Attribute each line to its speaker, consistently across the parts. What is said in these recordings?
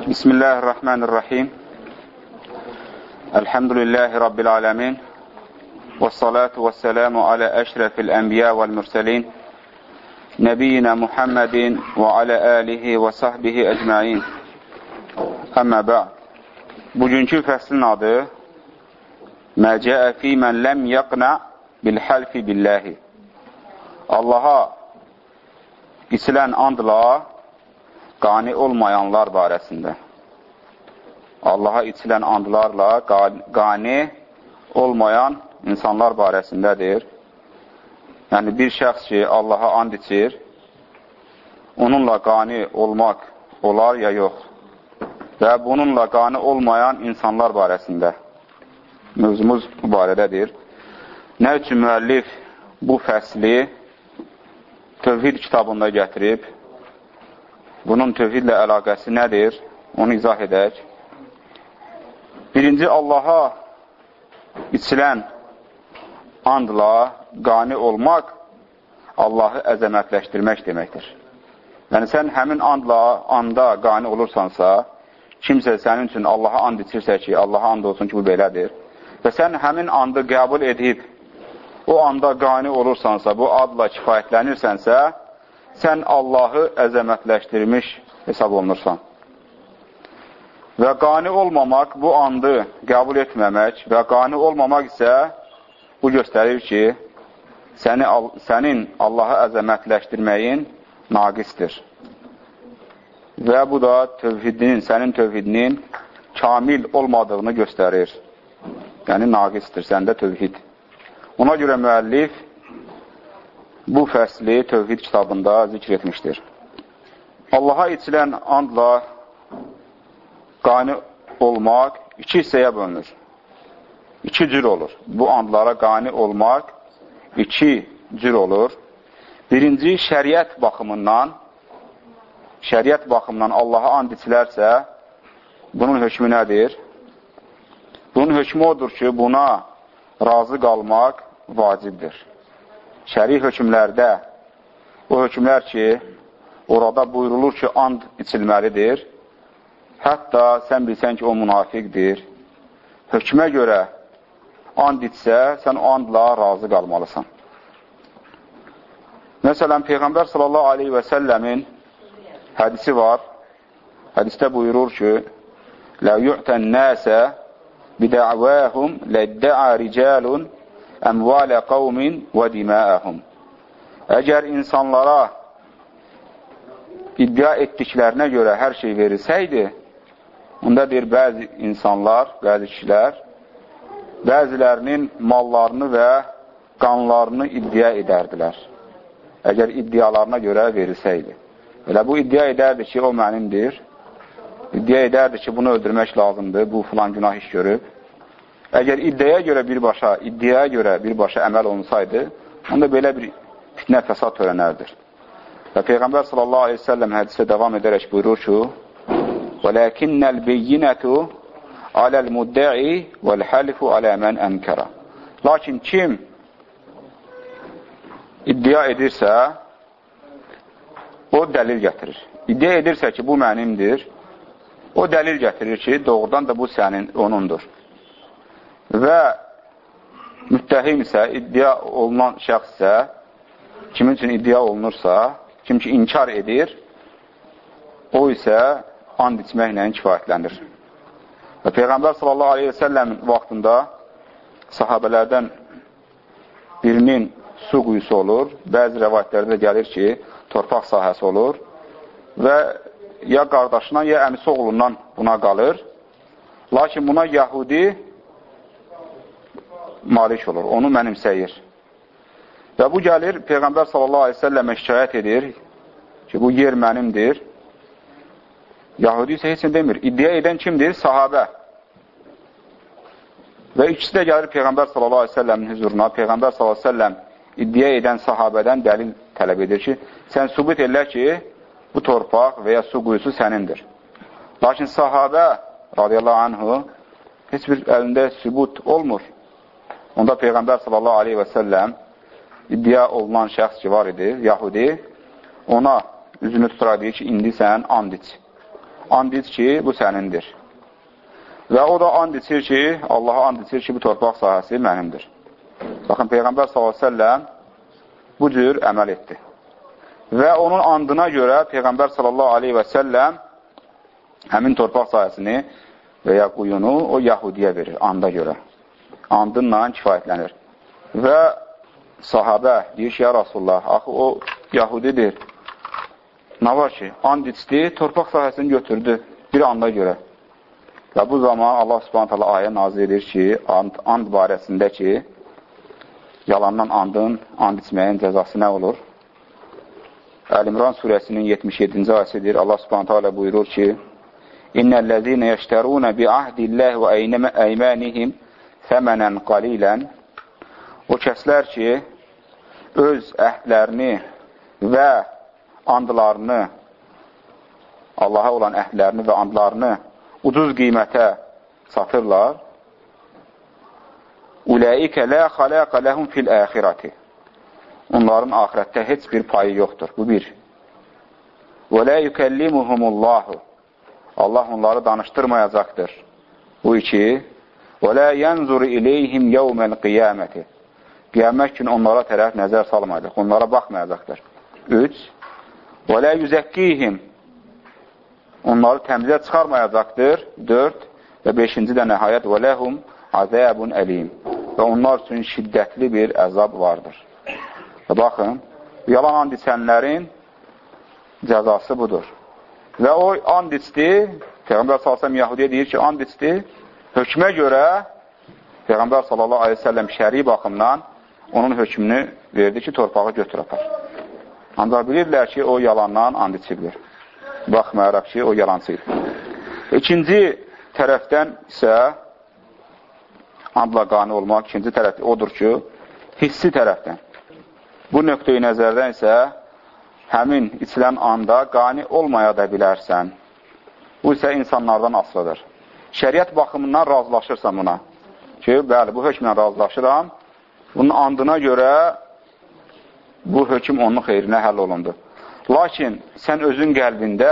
Speaker 1: بسم الله الرحمن الرحيم الحمد لله رب العالمين والصلاة والسلام على أشرف الأنبياء والمرسلين نبينا محمد وعلى آله وصحبه أجمعين Əmmə bə'd. Bugünkü fəslin adı Mə cəə fi mən ləm yəqnə bil həlfi billəhi. Allaha içilən andla qani olmayanlar barəsində. Allaha içilən andlarla qani olmayan insanlar barəsindədir. Yəni, bir şəxs ki, Allaha and içir, onunla qani olmaq olar ya yox və bununla qani olmayan insanlar barəsində. Mövzumuz bu barədədir. Nə üçün müəllif bu fəsli tövhid kitabında gətirib, bunun tövhidlə əlaqəsi nədir, onu izah edək. Birinci, Allaha içilən andla qani olmaq Allahı əzəmətləşdirmək deməkdir. Yəni, sən həmin andla, anda qani olursansa, kimsə sənin üçün Allaha and içirsə ki, Allaha and olsun ki, bu belədir və sən həmin andı qəbul edib, o anda qani olursansa, bu adla kifayətlənirsənsə, sən Allahı əzəmətləşdirmiş hesab olunursan. Və qani olmamaq, bu andı qəbul etməmək və qani olmamaq isə bu göstərir ki, səni, sənin Allahı əzəmətləşdirməyin naqistir. Və bu da tövhidinin, sənin tövhidinin kamil olmadığını göstərir. Yəni, naqistir, səndə tövhid. Ona görə müəllif bu fəsli tövhid kitabında zikr etmişdir. Allaha içilən andla qani olmaq iki hissəyə bölünür. İki cür olur. Bu andlara qani olmaq iki cür olur. Birinci, şəriət baxımından şəriət baxımından Allaha and içilərsə, bunun hökmü nədir? Bunun hökmü odur ki, buna razı qalmaq vacibdir. Şəri hökmlərdə o hökmlər ki, orada buyurulur ki, and içilməlidir. Hətta sən bilsən ki, o münafiqdir. Hökmə görə and içsə, sən andla razı qalmalısan. Məsələn, Peyğəmbər sallallahu aleyhi və səlləmin hədisi var. Hədisdə buyurur ki, Lə yu'tən nəsə bidəvəhum ləddəə ricalun əmvalə qavmin və diməəhum. Əgər insanlara iddia etdiklərinə görə hər şey verilsəydi, onda deyir, bəzi insanlar, bəzi kişilər, bəzilərinin mallarını və qanlarını iddia edərdilər. Əgər iddialarına görə verilsəydi. Elə bu iddia edərdi ki, o mənimdir. İddia edərdi ki, bunu öldürmək lazımdır, bu filan günah iş görüb. Əgər iddiaya görə birbaşa, iddiaya görə birbaşa əməl olunsaydı, onda belə bir fitnə fəsad törənərdir. Və Peyğəmbər sallallahu aleyhi ve sellem hədisə davam edərək buyurur ki, وَلَكِنَّ الْبَيِّنَةُ عَلَى الْمُدَّعِ وَالْحَلِفُ عَلَى مَنْ أَنْكَرَ Lakin kim iddia edirsə, o dəlil gətirir. İddia edirsə ki, bu mənimdir, o dəlil gətirir ki, doğrudan da bu sənin, onundur. Və müttəhim isə, iddia olunan şəxs isə, kimin üçün iddia olunursa, kim ki inkar edir, o isə and içməklə kifayətlənir. Və Peyğəmbər sallallahu aleyhi və səlləm vaxtında sahabələrdən birinin su quyusu olur, bəzi rəvayətlərdə gəlir ki, torpaq sahəsi olur və ya qardaşından, ya əmisi oğlundan buna qalır. Lakin buna Yahudi malik olur, onu mənimsəyir. Və bu gəlir, Peyğəmbər səlləmə şikayət edir ki, bu yer mənimdir. Yahudi isə heç nə demir. İddia edən kimdir? Sahabə. Və ikisi də gəlir Peyğəmbər səlləmin hüzuruna. Peyğəmbər səlləm iddia edən sahabədən dəlil tələb edir ki, sən sübut elə ki, bu torpaq və ya su quyusu sənindir. Lakin sahabə, radiyallahu anhu, heç bir əlində sübut olmur. Onda Peyğəmbər sallallahu aleyhi və səlləm iddia olunan şəxs ki var idi, Yahudi, ona üzünü tutaraq deyir ki, indi sən and iç. and iç ki, bu sənindir. Və o da and içir ki, Allaha and içir ki, bu torpaq sahəsi mənimdir. Baxın, Peyğəmbər s.ə.v bu cür əməl etdi. Və onun andına görə Peyğəmbər səlləm həmin torpaq sahəsini və ya quyunu o Yahudiyə verir, anda görə. Andınla kifayətlənir. Və sahabə deyir ki, ya Rasulullah, axı o Yahudidir. Nə var ki, and içdi, torpaq sahəsini götürdü bir anda görə. Və bu zaman Allah subhanət hala ayə nazir edir ki, and, and barəsində ki, yalandan andın, and içməyin cəzası nə olur? Əl-İmran surəsinin 77-ci ayəsidir. Allah subhanət hala buyurur ki, İnnəl-ləzīnə yəştərunə bi ahdilləh və əymənihim səmənən qalilən O kəslər ki, öz əhdlərini və andlarını, Allaha olan əhdlərini və andlarını ucuz qiymətə satırlar. Uləikə lə xaləqə ləhum fil əxirəti. Onların axirətdə heç bir payı yoxdur. Bu bir. Və lə yükəllimuhumullahu. Allah onları danışdırmayacaqdır. Bu iki. Və lə yənzur iləyhim yevməl qiyaməti. Qiyamət günü onlara tərəf nəzər salmayacaq. Onlara baxmayacaqdır. Üç. Və lə yüzəkkihim onları təmizə çıxarmayacaqdır. 4 və 5-ci də nəhayət və ləhum azəbun əlim və onlar üçün şiddətli bir əzab vardır. Və baxın, yalan and içənlərin cəzası budur. Və o and içdi, Peyğəmbər salsam Yahudiyə deyir ki, and içdi, hökmə görə Peyğəmbər sallallahu aleyhi ve sellem şəri baxımdan onun hökmünü verdi ki, torpağı götür apar. Ancaq bilirlər ki, o yalandan and içibdir baxmayaraq ki, o yalancı idi. İkinci tərəfdən isə andla qani olmaq, ikinci tərəf odur ki, hissi tərəfdən. Bu nöqtəyi nəzərdən isə həmin içilən anda qani olmaya da bilərsən. Bu isə insanlardan asılıdır. Şəriət baxımından razılaşırsan buna. Ki, bəli, bu hökmlə razılaşıram. Bunun andına görə bu hökm onun xeyrinə həll olundu. Lakin sən özün qəlbində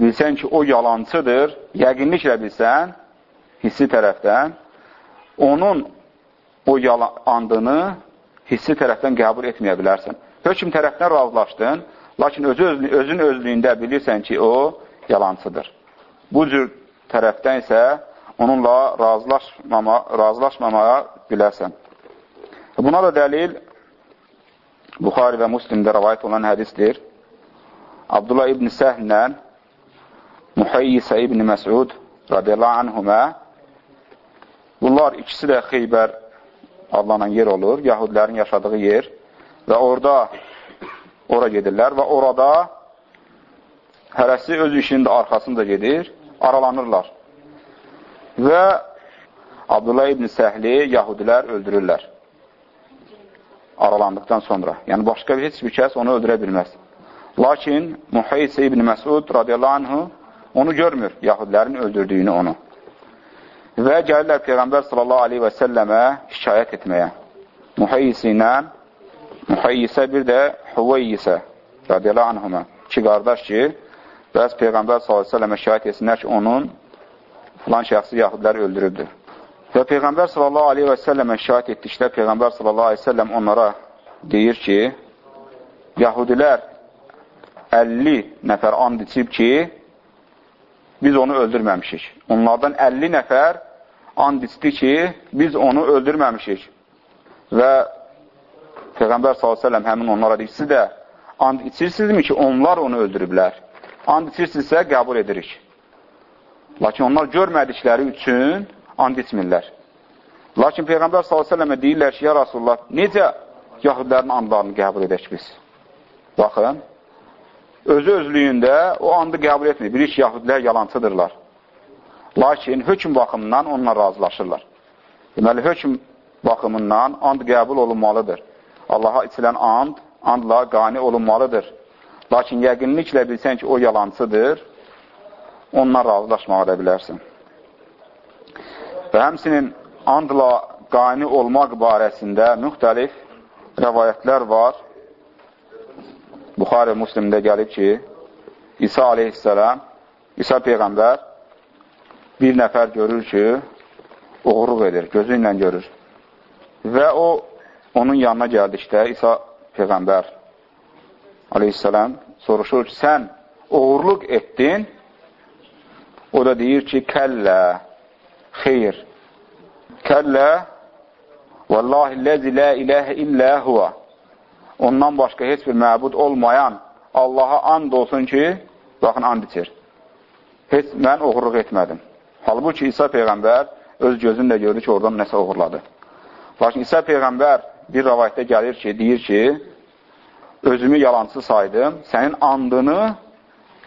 Speaker 1: bilsən ki, o yalancıdır, yəqinliklə bilsən, hissi tərəfdən, onun o andını hissi tərəfdən qəbul etməyə bilərsən. Hökm tərəfdən razılaşdın, lakin özü, özün özlüyündə bilirsən ki, o yalancıdır. Bu cür tərəfdən isə onunla razılaşmama, razılaşmamaya bilərsən. Buna da dəlil Buxari və Müslimdə rəvayət olan hədisdir. Abdullah ibn Səhnlə Muhayyisə ibn Məsud radiyallahu anhumə bunlar ikisi də Xeybər adlanan yer olur, yahudilərin yaşadığı yer və orada ora gedirlər və orada hərəsi öz işinin də arxasında gedir, aralanırlar. Və Abdullah ibn Səhli yahudilər öldürürlər aralandıqdan sonra. Yəni, başqa bir, heç bir kəs onu öldürə bilməz. Lakin Muhayyisə ibn Məsud radiyallahu anhu onu görmür, yahudilərin öldürdüyünü onu. Və gəlirlər Peyğəmbər sallallahu aleyhi və səlləmə şikayət etməyə. Muhayyisi ilə Muhayyisə bir də Huvayyisə radiyallahu anhuma iki qardaş ki, bəs Peyğəmbər sallallahu aleyhi və səlləmə şikayət etsinlər ki, onun filan şəxsi yahudilər öldürübdür. Və Peyğəmbər sallallahu aleyhi və səlləmə şahid etdikdə Peyğəmbər səlləm onlara deyir ki, Yahudilər 50 nəfər and içib ki, biz onu öldürməmişik. Onlardan 50 nəfər and içdi ki, biz onu öldürməmişik. Və Peyğəmbər s.ə.v həmin onlara deyir, siz də and içirsinizmi ki, onlar onu öldürüblər? And içirsinizsə, qəbul edirik. Lakin onlar görmədikləri üçün and içmirlər. Lakin Peyğəmbər s.ə.və deyirlər ki, ya Rasulullah, necə yahudilərin andlarını qəbul edək biz? Baxın, özü özlüyündə o andı qəbul etmir. Bilir ki, yahudilər yalancıdırlar. Lakin hökm baxımından onunla razılaşırlar. Deməli, hökm baxımından and qəbul olunmalıdır. Allaha içilən and, andla qani olunmalıdır. Lakin yəqinliklə bilsən ki, o yalancıdır, onunla razılaşmağa da bilərsin. Və həmsinin andla qani olmaq barəsində müxtəlif rəvayətlər var. Buxarə Müslimdə gəlib ki, İsa aleyhissalam, İsa Peyğəmbər bir nəfər görür ki, uğurluq edir, gözü ilə görür. Və o, onun yanına gəldikdə İsa Peyğəmbər aleyhissalam soruşur ki, sən uğurluq etdin, o da deyir ki, kəllə, xeyr, kəllə, vallahi ləzi lə iləhə illə huvə, ondan başqa heç bir məbud olmayan Allaha and olsun ki, baxın, and içir. Heç mən uğurluq etmədim. Halbuki İsa Peyğəmbər öz gözünlə gördü ki, oradan nəsə uğurladı. Lakin İsa Peyğəmbər bir rəvayətdə gəlir ki, deyir ki, özümü yalancı saydım, sənin andını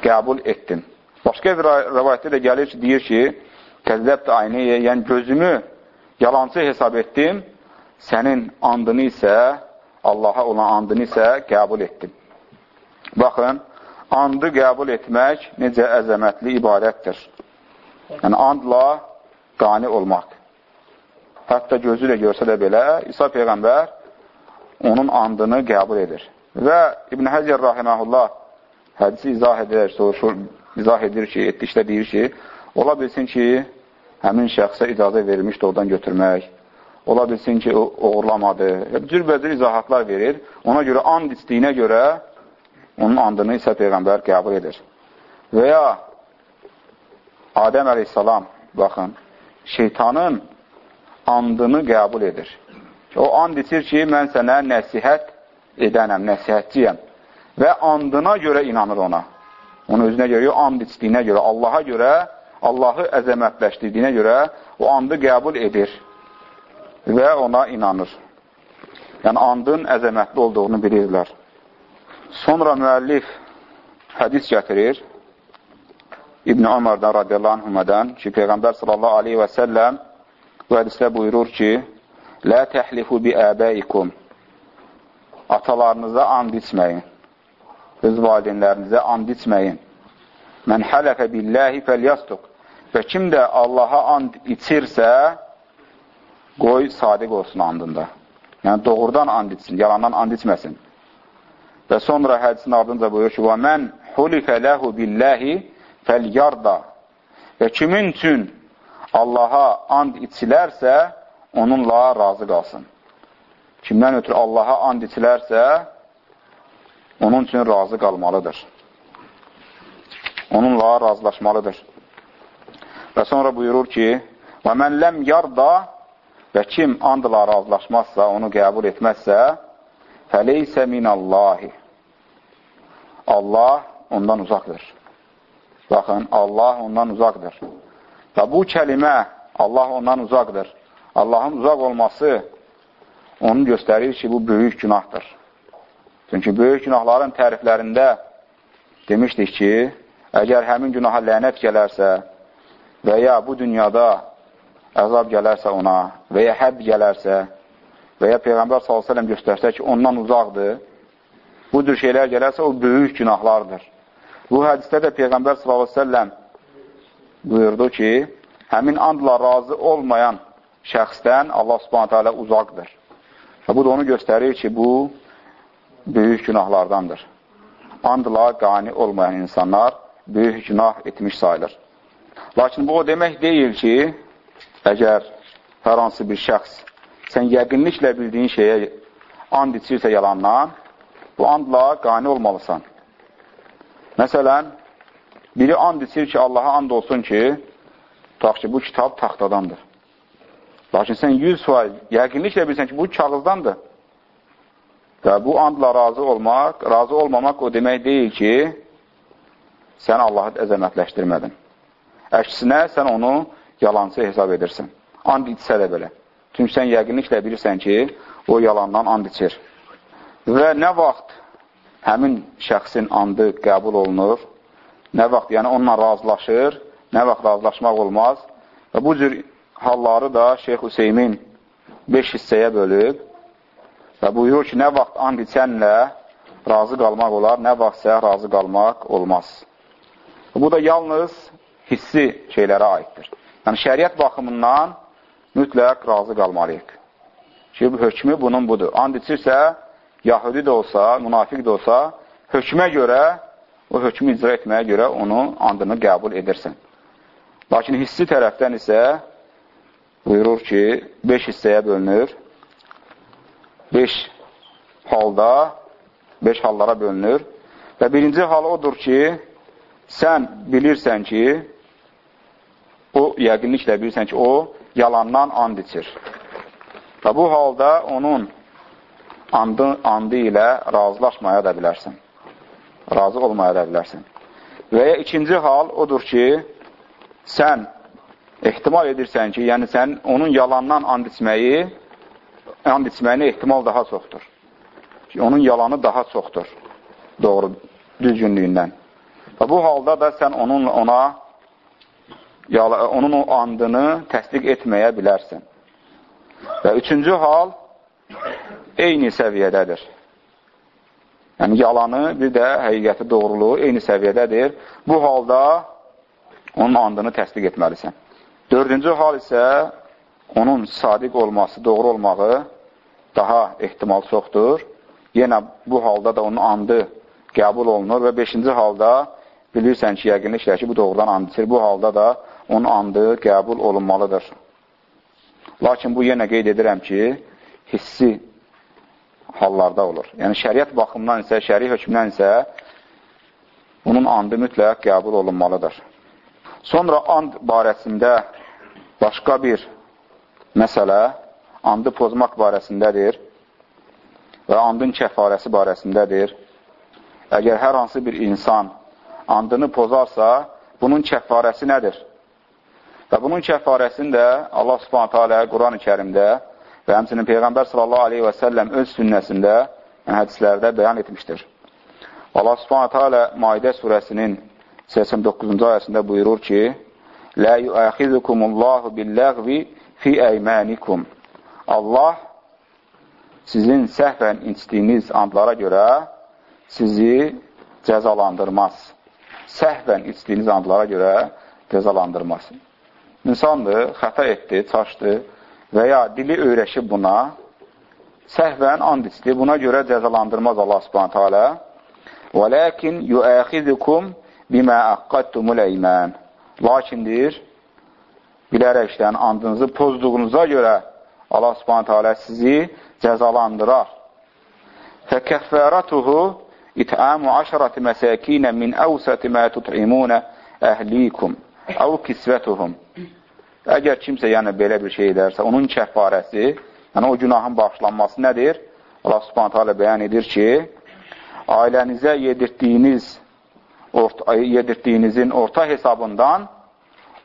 Speaker 1: qəbul etdim. Başqa bir rəvayətdə də gəlir ki, deyir ki, kəzzəb də aynəyə, yəni gözümü yalancı hesab etdim, sənin andını isə, Allaha olan andını isə qəbul etdim. Baxın, andı qəbul etmək necə əzəmətli ibadətdir. Yəni, andla qani olmaq. Hətta gözü ilə görsə də belə, İsa Peyğəmbər onun andını qəbul edir. Və İbn Həcər Rahiməhullah hədisi izah edir, soruşur, izah edir ki, etdikdə deyir ki, ola bilsin ki, həmin şəxsə icazə verilmişdir oradan götürmək, ola bilsin ki, uğurlamadı. Cürbəcür izahatlar verir. Ona görə and istiyinə görə onun andını isə Peyğəmbər qəbul edir. Və ya Adəm əleyhissalam, baxın, şeytanın andını qəbul edir. O and içir ki, mən sənə nəsihət edənəm, nəsihətçiyəm. Və andına görə inanır ona. Onu özünə görə, and içdiyinə görə, Allaha görə, Allahı əzəmətləşdirdiyinə görə o andı qəbul edir və ona inanır. Yəni, andın əzəmətli olduğunu bilirlər. Sonra müəllif hədis gətirir. İbn Ömərdən radiyallahu anhümədən ki, Peyğəmbər sallallahu aleyhi və səlləm bu hədisdə buyurur ki, Lə təhlifu bi əbəikum Atalarınıza and içməyin. Öz valideynlərinizə and içməyin. Mən hələfə billəhi fəlyasduq. Və kim də Allaha and içirsə, qoy sadiq olsun andında. Yəni, doğrudan and içsin, yalandan and içməsin. Və sonra hədisin ardınca buyurur ki, və mən hulifə ləhu billəhi fəlyarda və kimin üçün Allaha and içilərsə, onunla razı qalsın. Kimdən ötürü Allaha and içilərsə, onun üçün razı qalmalıdır. Onunla razılaşmalıdır. Və sonra buyurur ki, və mən ləm yarda və kim andla razılaşmazsa, onu qəbul etməzsə, fəleysə minəllahi. Allah ondan uzaqdır. Baxın, Allah ondan uzaqdır. Və bu kəlimə, Allah ondan uzaqdır. Allahın uzaq olması onu göstərir ki, bu böyük günahdır. Çünki böyük günahların təriflərində demişdik ki, əgər həmin günaha lənət gələrsə və ya bu dünyada əzab gələrsə ona və ya hədd gələrsə və ya Peyğəmbər s.ə.v göstərsə ki, ondan uzaqdır, bu cür şeylər gələrsə, o böyük günahlardır. Bu hədisdə də Peyğəmbər s.ə.v buyurdu ki, həmin andla razı olmayan şəxsdən Allah subhanətə alə uzaqdır. Və bu da onu göstərir ki, bu böyük günahlardandır. Andla qani olmayan insanlar böyük günah etmiş sayılır. Lakin bu o demək deyil ki, əgər hər hansı bir şəxs sən yəqinliklə bildiyin şeyə and içirsə yalandan, bu andla qani olmalısan. Məsələn, biri and içir ki, Allaha and olsun ki, tutaq ki, bu kitab taxtadandır. Lakin sən 100% yəqinliklə bilirsən ki, bu kağızdandır. Və bu andla razı olmaq, razı olmamaq o demək deyil ki, sən Allahı əzəmətləşdirmədin. Əksinə, sən onu yalancı hesab edirsən. And içsə də belə. Çünki sən yəqinliklə bilirsən ki, o yalandan and içir. Və nə vaxt həmin şəxsin andı qəbul olunur, nə vaxt, yəni onunla razılaşır, nə vaxt razılaşmaq olmaz. Və bu cür halları da Şeyx Hüseymin 5 hissəyə bölüb və buyurur ki, nə vaxt and içənlə razı qalmaq olar, nə vaxtsə razı qalmaq olmaz. Bu da yalnız hissi şeylərə aiddir. Yəni, şəriət baxımından mütləq razı qalmalıyıq. Ki, bu hökmü bunun budur. And içirsə, Yahudi də olsa, münafiq də olsa, hökmə görə o hökmü icra etməyə görə onu andını qəbul edirsən. Lakin hissi tərəfdən isə buyurur ki, 5 hissəyə bölünür. 5 halda, 5 hallara bölünür. Və birinci hal odur ki, sən bilirsən ki, o, yəqinliklə bilirsən ki, o yalandan and içir. Və bu halda onun andı, andı ilə razılaşmaya da bilərsən. Razı olmaya da bilərsən. Və ya ikinci hal odur ki, sən ehtimal edirsən ki, yəni sən onun yalandan and içməyi, and içməyinə ehtimal daha çoxdur. Ki, onun yalanı daha çoxdur. Doğru, düzgünlüyündən. Və bu halda da sən onun ona onun o andını təsdiq etməyə bilərsən. Və üçüncü hal eyni səviyyədədir. Yəni, yalanı, bir də həqiqəti doğruluğu eyni səviyyədədir. Bu halda onun andını təsdiq etməlisən. Dördüncü hal isə onun sadiq olması, doğru olmağı daha ehtimal çoxdur. Yenə bu halda da onun andı qəbul olunur və beşinci halda bilirsən ki, yəqinliklə ki, bu doğrudan and içir. Bu halda da onun andı qəbul olunmalıdır. Lakin bu yenə qeyd edirəm ki, hissi hallarda olur. Yəni, şəriət baxımdan isə, şəri hökmdən isə bunun andı mütləq qəbul olunmalıdır. Sonra and barəsində başqa bir məsələ andı pozmaq barəsindədir və andın kəfarəsi barəsindədir. Əgər hər hansı bir insan andını pozarsa, bunun kəfarəsi nədir? Və bunun kəfarəsini də Allah subhanətə alə Quran-ı kərimdə və həmsinin Peyğəmbər sallallahu aleyhi və səlləm öz sünnəsində, yəni hədislərdə bəyan etmişdir. Allah subhanətə alə Maidə surəsinin 89-cu ayəsində buyurur ki, Lə yuəxizukumullahu billəğvi fi əymanikum. Allah sizin səhvən içdiyiniz andlara görə sizi cəzalandırmaz. Səhvən içdiyiniz andlara görə cəzalandırmaz. İnsandır, xəta etdi, çaşdı və ya dili öyrəşib buna, səhvən and içdi, buna görə cəzalandırmaz Allah subhanətə alə. Və ləkin yuəxizukum billəğvi bimə əqqəttumul əymən. Lakindir, bilərəkdən andınızı pozduğunuza görə Allah subhanətə alə sizi cəzalandırar. Fəkəffəratuhu itəamu aşarati məsəkinə min əvsəti mə tut'imunə əhlikum əv kisvətuhum. Əgər kimsə yəni belə bir şey edərsə, onun kəffarəsi, yəni o günahın bağışlanması nədir? Allah subhanətə alə bəyan edir ki, ailənizə yedirtdiyiniz orta, yedirtdiyinizin orta hesabından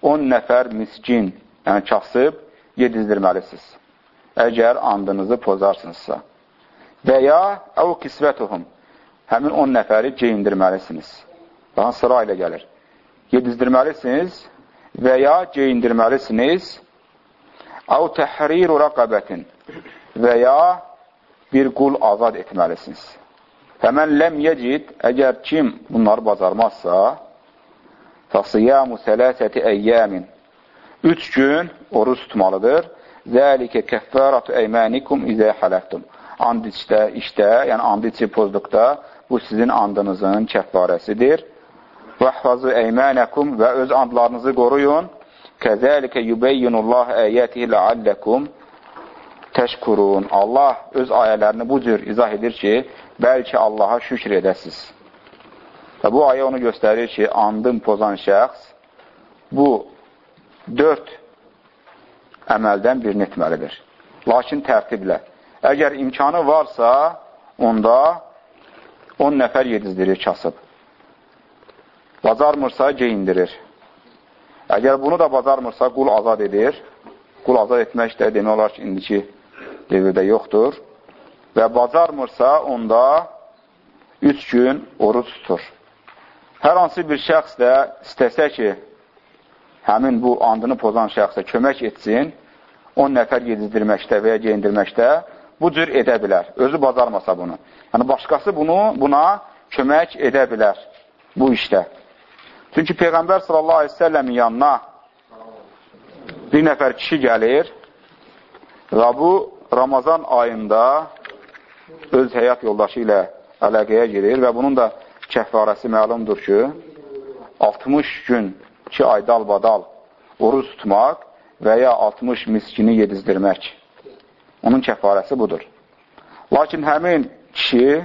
Speaker 1: 10 nəfər miskin, yəni kasıb, yedizdirməlisiniz. Əgər andınızı pozarsınızsa. Və ya əv kisvətuhum, həmin 10 nəfəri geyindirməlisiniz. Daha sıra ilə gəlir. Yedizdirməlisiniz və ya geyindirməlisiniz. Əv təhriru rəqabətin və ya bir qul azad etməlisiniz. Fəmən ləm yecid, əgər kim bunları bacarmazsa, fəsiyamu sələsəti əyyəmin, üç gün oruç tutmalıdır. Zəlikə kəffəratu əymanikum izə hələftum. And içdə, işdə, yəni and içi pozduqda, bu sizin andınızın kəffarəsidir. Vəhfazı əymənəkum və öz andlarınızı qoruyun. Kəzəlikə yubeyyinullah əyətihi ləalləkum təşkurun. Allah öz ayələrini bu cür izah edir ki, bəlkə Allaha şükr edəsiz. Və bu ayə onu göstərir ki, andın pozan şəxs bu dörd əməldən birini etməlidir. Lakin tərtiblə. Əgər imkanı varsa, onda 10 nəfər yedizdirir kasıb. Bacarmırsa, geyindirir. Əgər bunu da bacarmırsa, qul azad edir. Qul azad etmək də demək olar ki, indiki devirdə yoxdur. Və bacarmırsa, onda üç gün oruç tutur. Hər hansı bir şəxs də istəsə ki, həmin bu andını pozan şəxsə kömək etsin, 10 nəfər yedizdirməkdə və ya geyindirməkdə bu cür edə bilər. Özü bacarmasa bunu. Yəni, başqası bunu, buna kömək edə bilər bu işdə. Çünki Peyğəmbər səlləmin yanına bir nəfər kişi gəlir və bu Ramazan ayında öz həyat yoldaşı ilə əlaqəyə girir və bunun da kəffarəsi məlumdur ki, 60 gün 2 ay dalbadal oruz tutmaq və ya 60 miskini yedizdirmək. Onun kəffarəsi budur. Lakin həmin kişi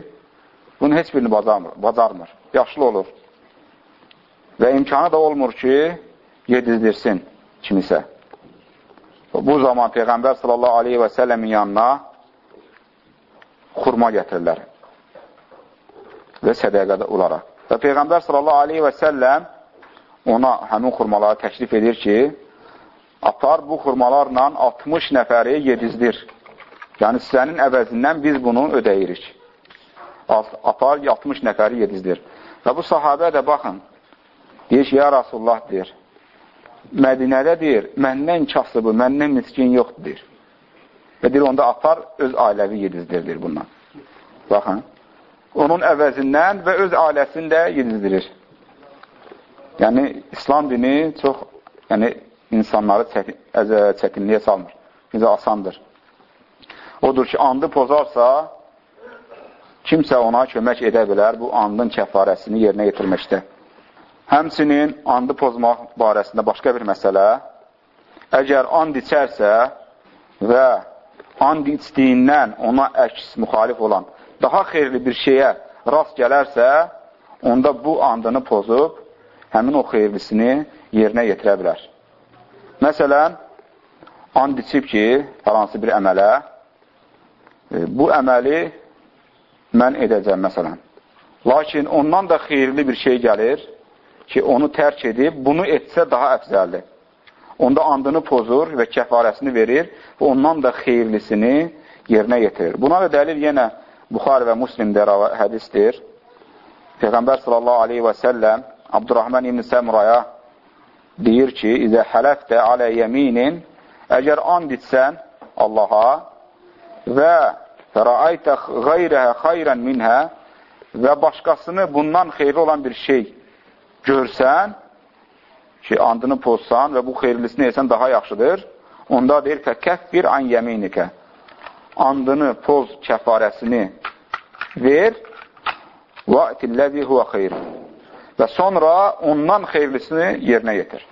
Speaker 1: bunu heç birini bacarmır. bacarmır. Yaşlı olur. Və imkanı da olmur ki, yedizdirsin kimisə. Bu zaman Peyğəmbər sallallahu aleyhi və səlləmin yanına xurma gətirirlər və sədəqədə olaraq. Və Peyğəmbər sallallahu aleyhi və səlləm ona həmin xurmaları təklif edir ki, apar bu xurmalarla 60 nəfəri yedizdir. Yəni, sənin əvəzindən biz bunu ödəyirik. Apar 60 nəfəri yedizdir. Və bu sahabə də baxın, deyir ki, ya Rasulullah deyir, Mədinədə deyir, məndən kasıbı, məndən miskin yoxdur. Və deyir, onda apar öz ailəvi yedizdirdir bundan. Baxın, onun əvəzindən və öz ailəsini də yedizdirir. Yəni, İslam dini çox yəni, insanları çətin, çətinliyə salmır. Bizə asandır. Odur ki, andı pozarsa, kimsə ona kömək edə bilər bu andın kəfarəsini yerinə yetirməkdə. Həmsinin andı pozmaq barəsində başqa bir məsələ, əgər and içərsə və and içdiyindən ona əks, müxalif olan daha xeyirli bir şeyə rast gələrsə, onda bu andını pozub, həmin o xeyirlisini yerinə yetirə bilər. Məsələn, and içib ki, falansı bir əmələ, e, bu əməli mən edəcəm, məsələn. Lakin ondan da xeyirli bir şey gəlir, ki, onu tərk edib, bunu etsə daha əfzəldir. Onda andını pozur və kəfarəsini verir və ondan da xeyirlisini yerinə yetirir. Buna da dəlil yenə Buxar və Muslimdə hədisdir. Peyğəmbər sallallahu aleyhi və səlləm Abdurrahman ibn Səmraya deyir ki, İzə hələftə alə yeminin əgər and etsən Allaha və fərəaytə qeyrəhə xayrən minhə və başqasını bundan xeyri olan bir şey görsən ki, andını pozsan və bu xeyirlisini etsən daha yaxşıdır, onda deyir, fəkəffir an yəminikə. Andını poz kəfarəsini ver və itilləzi huvə xeyr. Və sonra ondan xeyirlisini yerinə yetir.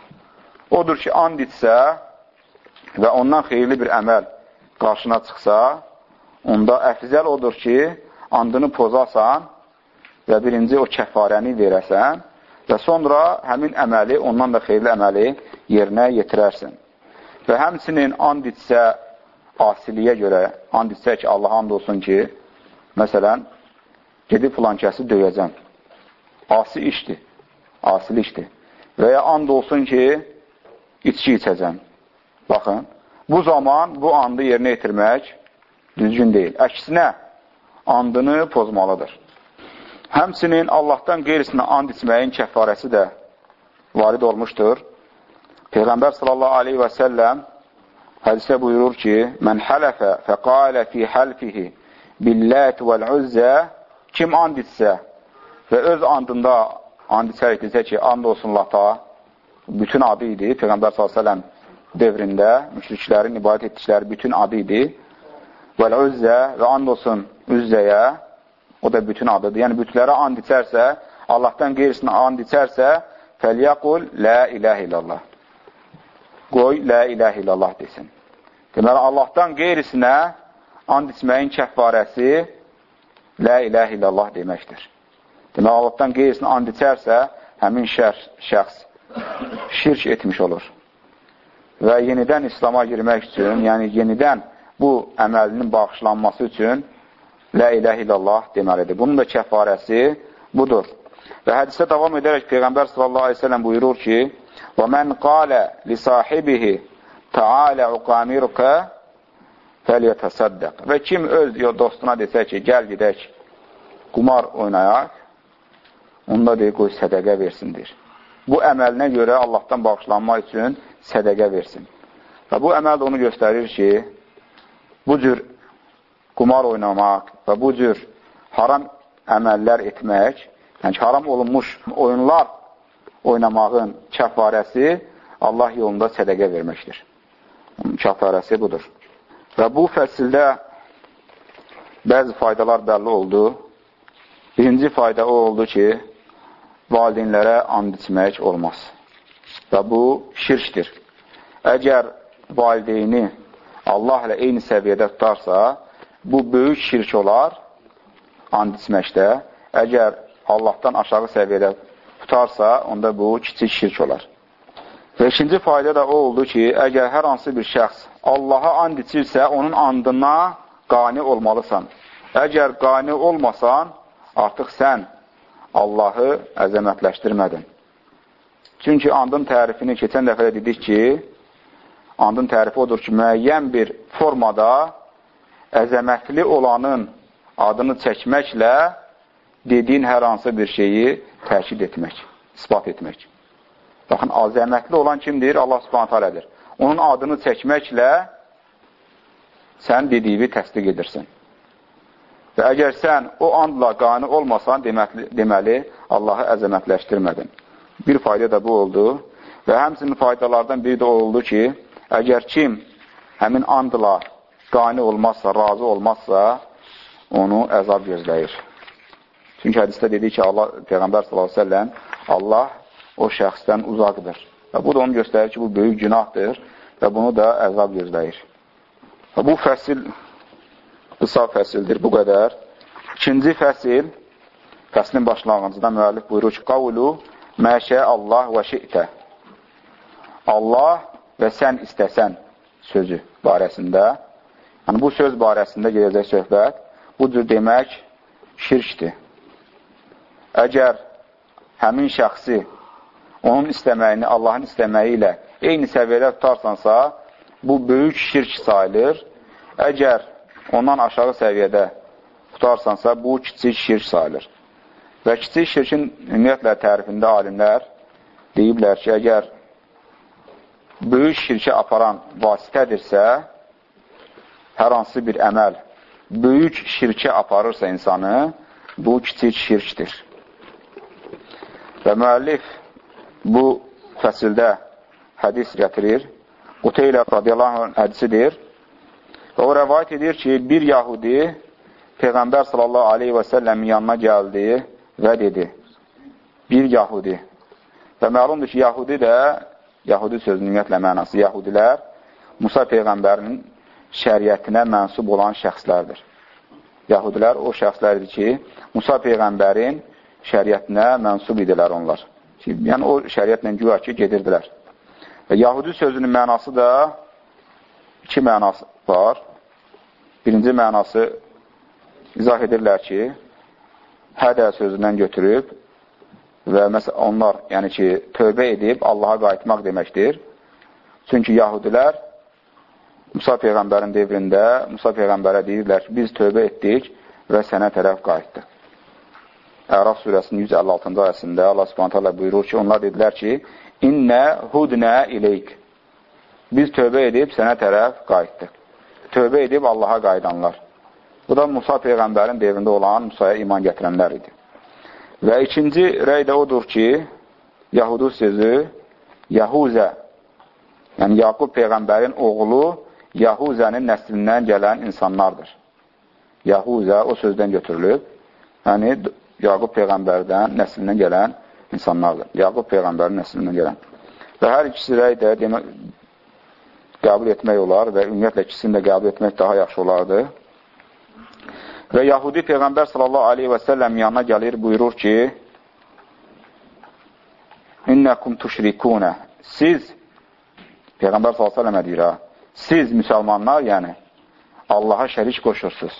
Speaker 1: Odur ki, and etsə və ondan xeyirli bir əməl qarşına çıxsa, onda əfzəl odur ki, andını pozasan və birinci o kəfarəni verəsən, və sonra həmin əməli, ondan da xeyirli əməli yerinə yetirərsin. Və həmsinin and etsə asiliyə görə, and etsə ki, Allah and olsun ki, məsələn, gedib filan kəsi döyəcəm. Asi işdir, asili işdir. Və ya and olsun ki, içki içəcəm. Baxın, bu zaman bu andı yerinə yetirmək düzgün deyil. Əksinə, andını pozmalıdır. Həmsinin Allahdan qeyrisinə and içməyin kəfarəsi də varid olmuşdur. Peyğəmbər sallallahu aleyhi və səlləm hədisdə buyurur ki, Mən hələfə fəqalə fi həlfihi billət vəl-üzzə Kim and içsə və öz andında and içərək desə ki, and olsun lata, bütün adı idi. Peyğəmbər s.ə.v devrində müşriklərin ibadət etdikləri bütün adı idi. Vəl-üzzə və and olsun üzzəyə O da bütün adıdır. Yəni, bütlərə and içərsə, Allahdan qeyrisinə and içərsə, fəlyəqul lə iləh illallah. Qoy, lə iləh illallah desin. Deməli, Allahdan qeyrisinə and içməyin kəffarəsi lə iləh illallah deməkdir. Deməli, Allahdan qeyrisinə and içərsə, həmin şər, şəxs şirk etmiş olur. Və yenidən İslama girmək üçün, yəni yenidən bu əməlinin bağışlanması üçün Lə iləh illallah deməlidir. Bunun da kəfarəsi budur. Və hədisdə davam edərək Peyğəmbər sellem buyurur ki, qalə li sahibihi Teala uqamirukə fəliyətəsəddəq. Və kim öz dostuna desə ki, gəl gedək, qumar oynayaq, onda deyir, qoy sədəqə versindir. Bu əməlinə görə Allahdan bağışlanmaq üçün sədəqə versin. Və bu əməl onu göstərir ki, bu cür qumar oynamaq və bu cür haram əməllər etmək, yəni haram olunmuş oyunlar oynamağın kəfarəsi Allah yolunda sədəqə verməkdir. Kəfarəsi budur. Və bu fəsildə bəzi faydalar bəlli oldu. Birinci fayda o oldu ki, valideynlərə and içmək olmaz. Və bu şirkdir. Əgər valideyni Allah ilə eyni səviyyədə tutarsa, bu böyük şirk olar and içməkdə. Əgər Allahdan aşağı səviyyədə tutarsa, onda bu kiçik şirk olar. Və ikinci fayda da o oldu ki, əgər hər hansı bir şəxs Allaha and içirsə, onun andına qani olmalısan. Əgər qani olmasan, artıq sən Allahı əzəmətləşdirmədin. Çünki andın tərifini keçən dəfə dedik ki, andın tərifi odur ki, müəyyən bir formada əzəmətli olanın adını çəkməklə dediyin hər hansı bir şeyi təkid etmək, ispat etmək. Baxın, azəmətli olan kimdir? Allah subhanət alədir. Onun adını çəkməklə sən dediyini təsdiq edirsən. Və əgər sən o andla qani olmasan, deməli, deməli Allahı əzəmətləşdirmədin. Bir fayda da bu oldu. Və həmsinin faydalardan biri də oldu ki, əgər kim həmin andla qani olmazsa, razı olmazsa, onu əzab gözləyir. Çünki hədisdə dedik ki, Allah, Peyğəmbər s.ə.v Allah o şəxsdən uzaqdır. Və bu da onu göstərir ki, bu böyük günahdır və bunu da əzab gözləyir. Və bu fəsil qısa fəsildir, bu qədər. İkinci fəsil, fəslin başlanğıcında müəllif buyurur ki, qavulu məşə Allah və şi'tə. Allah və sən istəsən sözü barəsində, yəni bu söz barəsində gedəcək söhbət, bu cür demək şirkdir. Əgər həmin şəxsi onun istəməyini Allahın istəməyi ilə eyni səviyyədə tutarsansa, bu böyük şirk sayılır. Əgər ondan aşağı səviyyədə tutarsansa, bu kiçik şirk sayılır. Və kiçik şirkin ümumiyyətlə tərifində alimlər deyiblər ki, əgər böyük şirkə aparan vasitədirsə, hər hansı bir əməl böyük şirkə aparırsa insanı, bu kiçik şirkdir. Və müəllif bu fəsildə hədis gətirir. Quteylə radiyallahu anh hədisidir. Və o rəvayət edir ki, bir yahudi Peyğəmbər sallallahu aleyhi və səlləmin yanına gəldi və dedi, bir yahudi. Və məlumdur ki, yahudi də, yahudi sözünün ümumiyyətlə mənası, yahudilər Musa Peyğəmbərinin şəriətinə mənsub olan şəxslərdir. Yahudilər o şəxslərdir ki, Musa Peyğəmbərin şəriətinə mənsub idilər onlar. Yəni, o şəriətlə güya ki, gedirdilər. Və Yahudi sözünün mənası da iki mənası var. Birinci mənası izah edirlər ki, hədə sözündən götürüb və məsələn, onlar, yəni ki, tövbə edib Allaha qayıtmaq deməkdir. Çünki Yahudilər Musa Peyğəmbərin devrində Musa Peyğəmbərə deyirlər ki, biz tövbə etdik və sənə tərəf qayıtdıq. Əraf surəsinin 156-cı ayəsində Allah subhanət hələ buyurur ki, onlar dedilər ki, İnnə hudnə ileyk. Biz tövbə edib sənə tərəf qayıtdıq. Tövbə edib Allaha qayıdanlar. Bu da Musa Peyğəmbərin devrində olan Musaya iman gətirənlər idi. Və ikinci rəy də odur ki, Yahudu sözü Yahuzə, yəni Yaqub Peyğəmbərin oğlu Yahuzənin nəslindən gələn insanlardır. Yahuzə o sözdən götürülüb. Yəni, Yaqub Peyğəmbərdən nəslindən gələn insanlardır. Yaqub Peyğəmbərin nəslindən gələn. Və hər ikisi rəy də demək, qəbul etmək olar və ümumiyyətlə ikisini də qəbul etmək daha yaxşı olardı. Və Yahudi Peyğəmbər sallallahu aleyhi və səlləm yanına gəlir, buyurur ki, İnnəkum tuşrikunə Siz, Peyğəmbər sallallahu aleyhi və səlləmə deyir, siz müsəlmanlar, yəni, Allaha şərik qoşursunuz.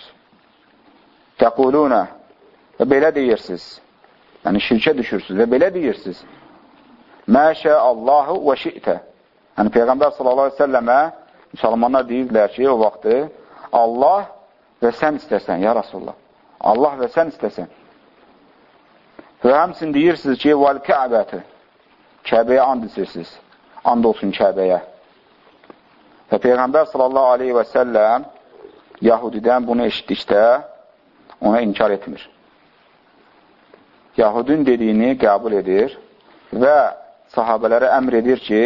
Speaker 1: Təqulunə Və belə deyirsiniz. Yəni, şirkə düşürsünüz və belə deyirsiniz. Məşə Allahu və şi'tə. Yəni, Peyğəmbər sallallahu aleyhi ve səlləmə müsəlmanlar deyirlər ki, o vaxtı Allah və sən istəsən, ya Rasulullah. Allah və sən istəsən. Və həmsin deyirsiniz ki, vəl kəbəti. Kəbəyə and içirsiniz. And olsun Kəbəyə. Və Peyğəmbər sallallahu aleyhi və səlləm Yahudidən bunu eşitdikdə ona inkar etmir. Yahudun dediyini qəbul edir və sahabələrə əmr edir ki,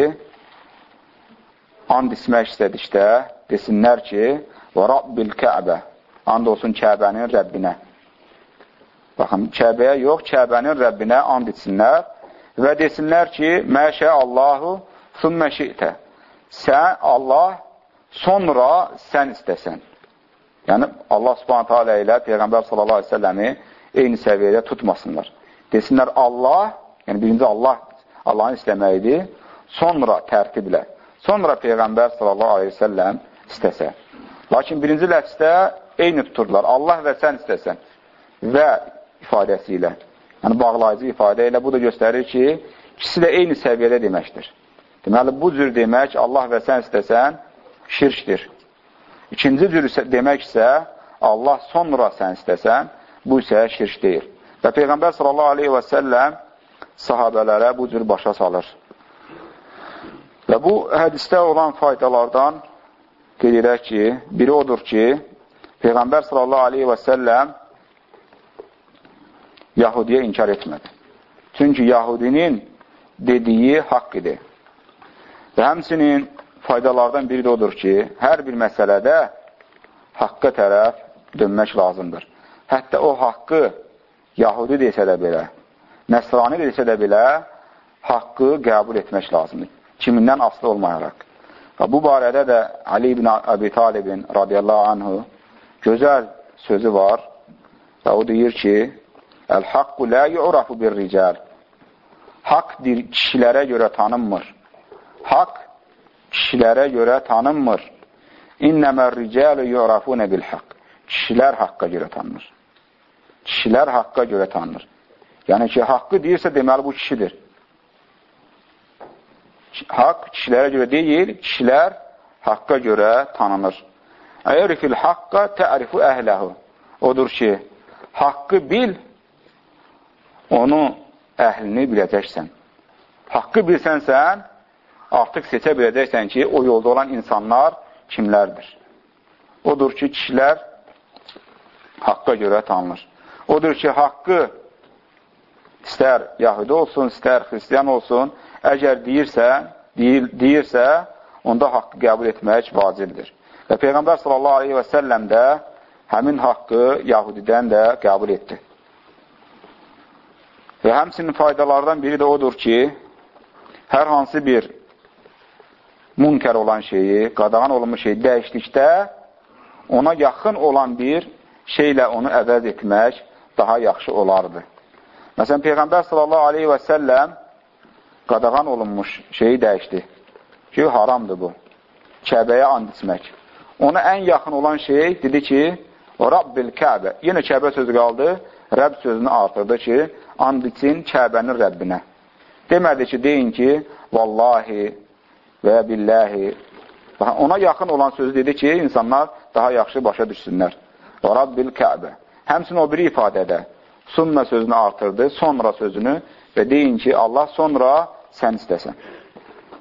Speaker 1: and ismək istədikdə desinlər ki, və Rabbil Kəbə, and olsun Kəbənin Rəbbinə. Baxın, Kəbəyə yox, Kəbənin Rəbbinə and etsinlər və desinlər ki, məşə Allahu sümmə şi'tə. Sən, Allah, sonra sən istəsən. Yəni, Allah subhanətə alə ilə Peyğəmbər sallallahu aleyhi səlləmi eyni səviyyədə tutmasınlar. Desinlər Allah, yəni birinci Allah, Allahın istəməyidir, sonra tərtiblə, sonra Peyğəmbər sallallahu aleyhi səlləm istəsə. Lakin birinci ləfsdə eyni tuturlar, Allah və sən istəsən və ifadəsi ilə, yəni bağlayıcı ifadə ilə bu da göstərir ki, ikisi də eyni səviyyədə deməkdir. Deməli, bu cür demək, Allah və sən istəsən, şirkdir. İkinci cür demək isə, Allah sonra sən istəsən, bu isə şirk deyil. Və Peyğəmbər sallallahu aleyhi və səlləm sahabələrə bu cür başa salır. Və bu hədisdə olan faydalardan qeyd edək ki, biri odur ki, Peyğəmbər sallallahu aleyhi və səlləm Yahudiyə inkar etmədi. Çünki Yahudinin dediyi haqq idi. Və həmsinin faydalardan biri də odur ki, hər bir məsələdə haqqa tərəf dönmək lazımdır. Hətta o haqqı Yahudi desə də belə, Nəsrani desə də belə, haqqı qəbul etmək lazımdır. Kimindən aslı olmayaraq. Və bu barədə də Ali ibn Əbi Talibin radiyallahu anhu gözəl sözü var və o deyir ki, Əl-haqqu lə yu'rafu bir rical. Haqq kişilərə görə tanınmır. Haqq kişilərə görə tanınmır. İnnəmər ricalu yu'rafuna bil haqq. Kişilər haqqa görə tanınır. Kişilər haqqa görə tanınır. Yəni ki, haqqı deyirsə, deməli bu kişidir. Haqq kişilərə görə deyil, kişilər haqqa görə tanınır. Ərifil haqqa tərifu əhləhu. Odur ki, haqqı bil, onu əhlini biləcəksən. Haqqı bilsənsən, artıq seçə biləcəksən ki, o yolda olan insanlar kimlərdir? Odur ki, kişilər haqqa görə tanınır. Odur ki, haqqı istər yahudi olsun, istər xristiyan olsun, əgər deyirsə, deyir, deyirsə, onda haqqı qəbul etmək vacibdir. Və Peyğəmbər sallallahu aleyhi və səlləm də həmin haqqı yahudidən də qəbul etdi. Və həmsinin faydalardan biri də odur ki, hər hansı bir münkər olan şeyi, qadağan olunmuş şeyi dəyişdikdə ona yaxın olan bir şeylə onu əvəz etmək daha yaxşı olardı. Məsələn, Peyğəmbər sallallahu aleyhi və səlləm qadağan olunmuş şeyi dəyişdi ki, haramdır bu. Kəbəyə and içmək. Ona ən yaxın olan şey dedi ki, Rabbil Kəbə. Yenə Kəbə sözü qaldı, Rəbb sözünü artırdı ki, and için Kəbənin Rəbbinə. Demədi ki, deyin ki, vallahi və ya billahi. Ona yaxın olan sözü dedi ki, insanlar daha yaxşı başa düşsünlər. Və Rabbil Kəbə. Həmsin o biri ifadədə sünnə sözünü artırdı, sonra sözünü və deyin ki, Allah sonra sən istəsən.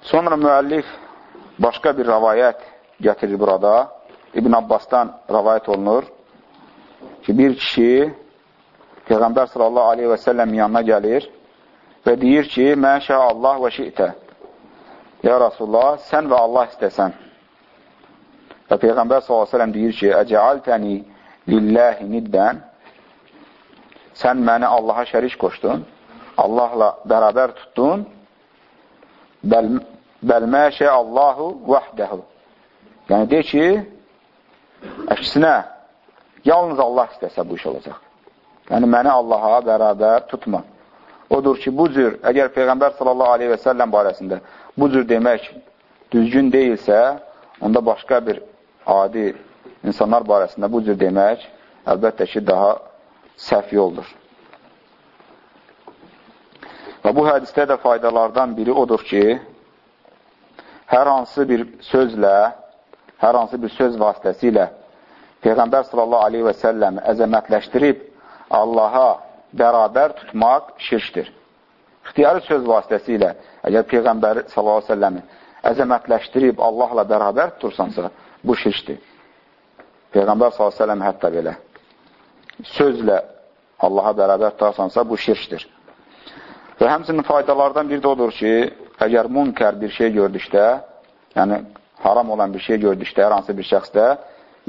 Speaker 1: Sonra müəllif başqa bir rəvayət gətirir burada. İbn Abbasdan rəvayət olunur ki, bir kişi Peyğəmbər sallallahu aleyhi və səlləm yanına gəlir və deyir ki, Məşə Allah və şi'tə. Ya Rasulullah, sən və Allah istəsən. Və Peyğəmbər səlləm deyir ki, Əcəaltəni lilləhi niddən. Sən məni Allaha şərik qoşdun, Allahla bərabər tutdun. Bəl, bəl məşə Allahu vəhdəhu. Yəni, de ki, əksinə, yalnız Allah istəsə bu iş olacaq. Yəni, məni Allaha bərabər tutma. Odur ki, bu cür, əgər Peyğəmbər sallallahu aleyhi və səlləm barəsində bu cür demək düzgün deyilsə, onda başqa bir adi insanlar barəsində bu cür demək əlbəttə ki, daha səhv yoldur. Və bu hədisdə də faydalardan biri odur ki, hər hansı bir sözlə, hər hansı bir söz vasitəsilə Peyğəmbər sallallahu aleyhi və səlləm əzəmətləşdirib Allaha bərabər tutmaq şirkdir. İxtiyarı söz vasitəsilə, əgər Peyğəmbəri s.ə.v-i əzəmətləşdirib Allahla bərabər tutursansa, bu şirkdir. Peyğəmbər s.ə.v hətta belə sözlə Allaha bərabər tutarsansa, bu şirkdir. Və həmsinin faydalardan biri də odur ki, əgər münkər bir şey gördükdə, yəni haram olan bir şey gördükdə, hər hansı bir şəxsdə,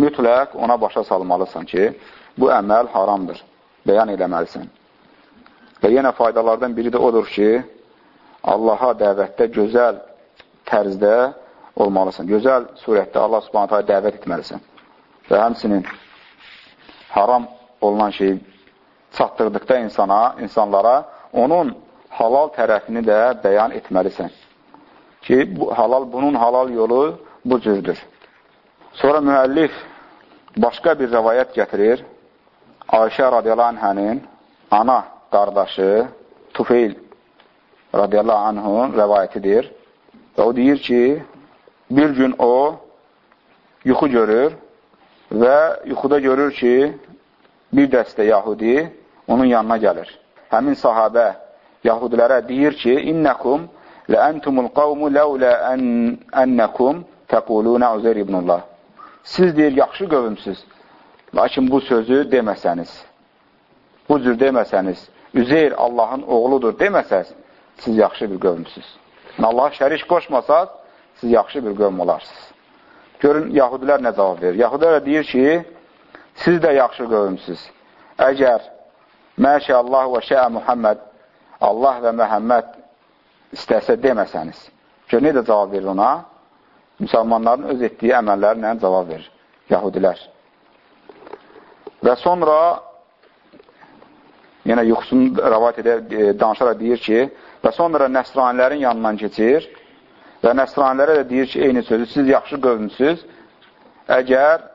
Speaker 1: mütləq ona başa salmalısan ki, bu əməl haramdır. bəyan eləməlisən. Və yenə faydalardan biri də odur ki, Allaha dəvətdə gözəl tərzdə olmalısan. Gözəl surətdə Allah subhanətə dəvət etməlisən. Və həmsinin haram olunan şeyi çatdırdıqda insana, insanlara onun halal tərəfini də bəyan etməlisən. Ki, bu, halal, bunun halal yolu bu cürdür. Sonra müəllif başqa bir rəvayət gətirir. Ayşə radiyallahu anhənin ana qardaşı Tufeyl radiyallahu anhun rəvayətidir. Və o deyir ki, bir gün o yuxu görür və yuxuda görür ki, bir dəstə yahudi onun yanına gəlir. Həmin sahabə yahudilərə deyir ki, İnnəkum ləəntumul qavmu ləulə ənəkum təqulunə Uzeyr ibnullah. Siz deyir, yaxşı qövümsüz. Lakin bu sözü deməsəniz, bu cür deməsəniz, Üzeyr Allahın oğludur deməsəz, siz yaxşı bir qövmsüz. Allah şərik qoşmasaz, siz yaxşı bir qövm olarsınız. Görün, yahudilər nə cavab verir? Yahudilər deyir ki, siz də yaxşı qövmsüz. Əgər məşə Allah və şəə Muhammed, Allah və Məhəmməd istəsə deməsəniz. Gör, necə cavab verir ona? Müsəlmanların öz etdiyi əməllərlə cavab verir. Yahudilər. Və sonra yenə yuxusunu rəvat edə, e, danışaraq deyir ki, və sonra nəsranilərin yanından keçir və nəsranilərə də deyir ki, eyni sözü, siz yaxşı qövmsüz, əgər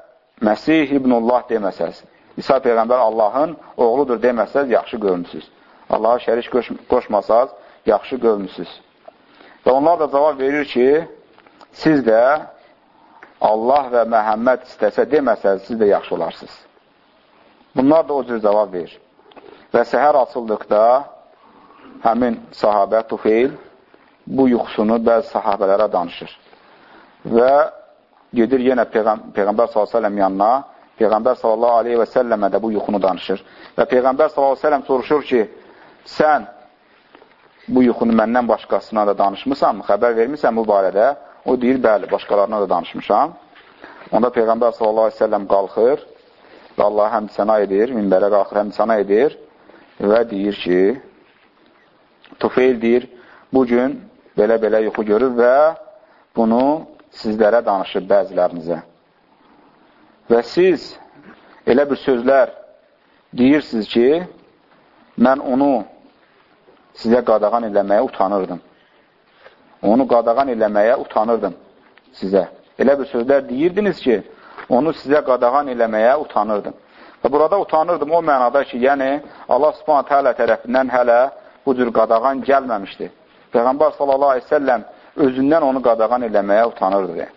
Speaker 1: Məsih ibnullah deməsəz, İsa Peyğəmbər Allahın oğludur deməsəz, yaxşı qövmsüz. Allaha şərik qoş qoşmasaz, yaxşı qövmsüz. Və onlar da cavab verir ki, siz də Allah və Məhəmməd istəsə deməsəz, siz də yaxşı olarsınız. Bunlar da o cür cavab verir. Və səhər açıldıqda həmin sahabə Tufeyl bu yuxusunu bəzi sahabələrə danışır. Və gedir yenə Peyğəm Peyğəmbər s.ə.v yanına, Peyğəmbər s.ə.və də bu yuxunu danışır. Və Peyğəmbər s.ə.v soruşur ki, sən bu yuxunu məndən başqasına da danışmısanmı, xəbər vermirsən bu barədə? O deyir, bəli, başqalarına da danışmışam. Onda Peyğəmbər s.ə.v qalxır və Allah həmd sənə edir, minbərə qalxır, həmd sənə edir və deyir ki, Tufeyl deyir, bugün belə-belə yuxu görür və bunu sizlərə danışır bəzilərinizə. Və siz elə bir sözlər deyirsiniz ki, mən onu sizə qadağan eləməyə utanırdım. Onu qadağan eləməyə utanırdım sizə. Elə bir sözlər deyirdiniz ki, onu sizə qadağan eləməyə utanırdım. Və burada utanırdım o mənada ki, yəni Allah subhanət hələ tərəfindən hələ bu cür qadağan gəlməmişdi. Peyğəmbər selləm özündən onu qadağan eləməyə utanırdı.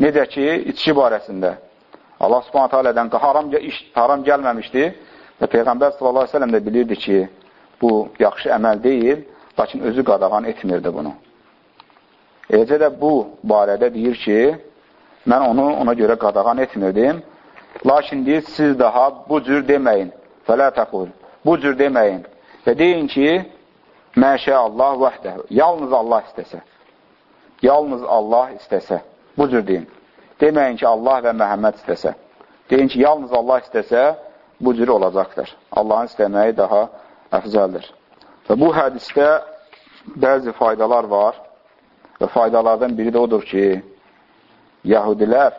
Speaker 1: Necə ki, içki barəsində. Allah subhanət hələdən haram, iş, haram gəlməmişdi və Peyğəmbər selləm də bilirdi ki, bu yaxşı əməl deyil, lakin özü qadağan etmirdi bunu. Eləcə də bu barədə deyir ki, mən onu ona görə qadağan etmirdim Lakin deyir, siz daha bu cür deməyin. Fələ təqul. Bu cür deməyin. Və deyin ki, məşə Allah vəhdəh. Yalnız Allah istəsə. Yalnız Allah istəsə. Bu cür deyin. Deməyin ki, Allah və Məhəmməd istəsə. Deyin ki, yalnız Allah istəsə, bu cür olacaqdır. Allahın istəməyi daha əfzəldir. Və bu hədisdə bəzi faydalar var və faydalardan biri də odur ki, Yahudilər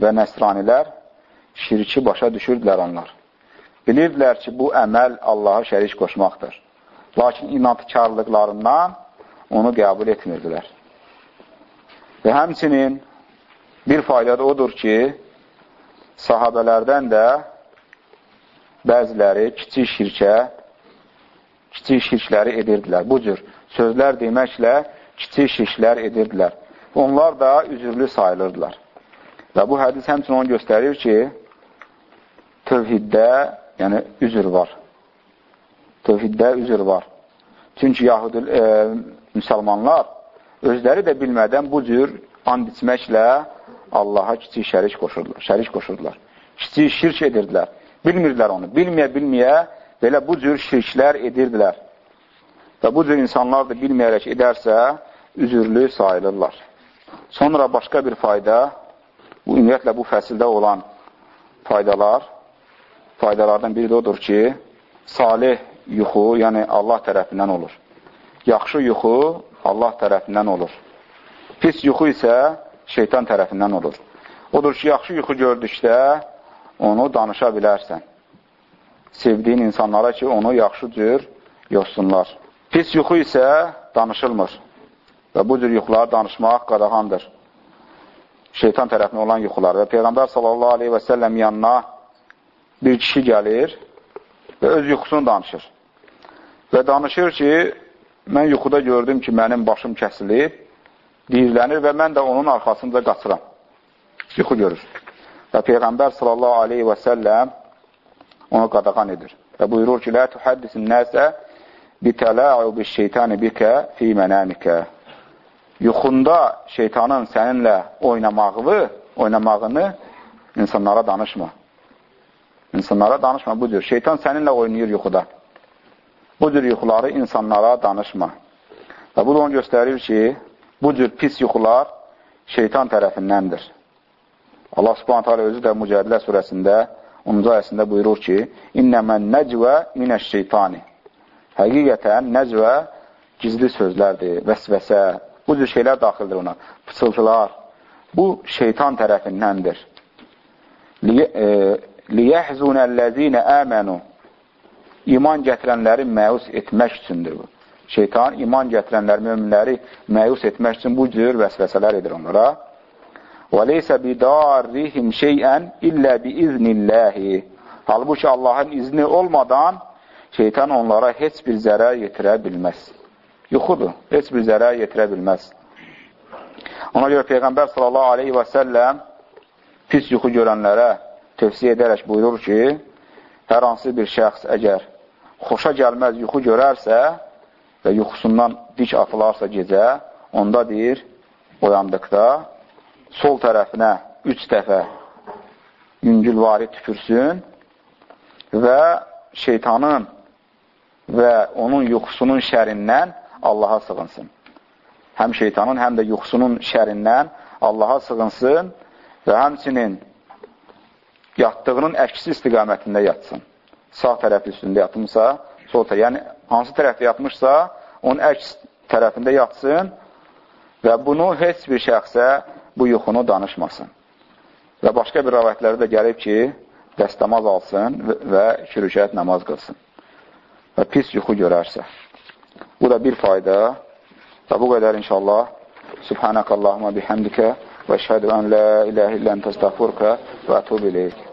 Speaker 1: və Nəsranilər şirki başa düşürdülər onlar. Bilirdilər ki, bu əməl Allaha şərik qoşmaqdır. Lakin inatkarlıqlarından onu qəbul etmirdilər. Və həmçinin bir fayda da odur ki, sahabələrdən də bəziləri kiçik şirkə, kiçik şirkləri edirdilər. Bu cür sözlər deməklə kiçik şirklər edirdilər. Onlar da üzürlü sayılırdılar. Və bu hədis həmçinin onu göstərir ki, tövhiddə, yəni üzr var. Tövhiddə üzr var. Çünki yahudi e, müsəlmanlar özləri də bilmədən bu cür and içməklə Allaha kiçik şərik qoşurdular. Şərik qoşurdular. Kiçik şirk edirdilər. Bilmirdilər onu. Bilməyə-bilməyə belə bu cür şirklər edirdilər. Və bu cür insanlar da bilməyərək edərsə, üzürlü sayılırlar. Sonra başqa bir fayda, bu ümumiyyətlə bu fəsildə olan faydalar, faydalardan biri də odur ki, salih yuxu, yəni Allah tərəfindən olur. Yaxşı yuxu Allah tərəfindən olur. Pis yuxu isə şeytan tərəfindən olur. Odur ki, yaxşı yuxu gördükdə onu danışa bilərsən. Sevdiyin insanlara ki, onu yaxşı cür yoxsunlar. Pis yuxu isə danışılmır. Və bu cür yuxuları danışmaq qadağandır. Şeytan tərəfinə olan yuxular. Və Peyğəmbər sallallahu aleyhi və səlləm yanına bir kişi gəlir və öz yuxusunu danışır. Və danışır ki, mən yuxuda gördüm ki, mənim başım kəsilib, deyirlənir və mən də onun arxasında qaçıram. Yuxu görür. Və Peyğəmbər sallallahu aleyhi və səlləm onu qadağan edir. Və buyurur ki, Lə tuhəddisin nəsə bitələ'ubi şeytani bikə fi mənəmikə. Yuxunda şeytanın səninlə oynamağını, oynamağını insanlara danışma. İnsanlara danışma bu cür. Şeytan səninlə oynayır yuxuda. Bu cür yuxuları insanlara danışma. Və bu da onu göstərir ki, bu cür pis yuxular şeytan tərəfindəndir. Allah subhanət hələ özü də Mücədilə surəsində 10-cu ayəsində buyurur ki, İnnəmən nəcvə minəş şeytani. Həqiqətən nəcvə gizli sözlərdir, vəsvəsə, bu cür şeylər daxildir ona, pısıltılar. Bu, şeytan tərəfindəndir. Liyəhzunəl-ləzinə əmənu İman gətirənləri məyus etmək üçündür bu. Şeytan iman gətirənləri, möminləri məyus etmək üçün bu cür vəsvəsələr edir onlara. Və leysə bidarrihim şeyən illə biiznilləhi. Halbuki Allahın izni olmadan şeytan onlara heç bir zərər yetirə bilməz. Yuxudur, heç bir zərər yetirə bilməz. Ona görə Peyğəmbər sallallahu aleyhi və səlləm pis yuxu görənlərə tövsiyə edərək buyurur ki, hər hansı bir şəxs əgər xoşa gəlməz yuxu görərsə və yuxusundan dik atılarsa gecə, onda deyir, oyandıqda sol tərəfinə üç dəfə yüngülvari tüpürsün və şeytanın və onun yuxusunun şərindən Allaha sığınsın. Həm şeytanın, həm də yuxusunun şərindən Allaha sığınsın və həmçinin yatdığının əksi istiqamətində yatsın. Sağ tərəfi üstündə yatmışsa, sol tərəfi, yəni hansı tərəfdə yatmışsa, onun əks tərəfində yatsın və bunu heç bir şəxsə bu yuxunu danışmasın. Və başqa bir rəvayətlərdə də gəlib ki, dəstəmaz alsın və şürükət namaz qılsın. Və pis yuxu görərsə. Bu da bir fayda və bu qədər inşallah. Subhanəkallahumma bihamdikə və şəhədu ən la iləhə illən təstəğfurkə və ətub iləyik.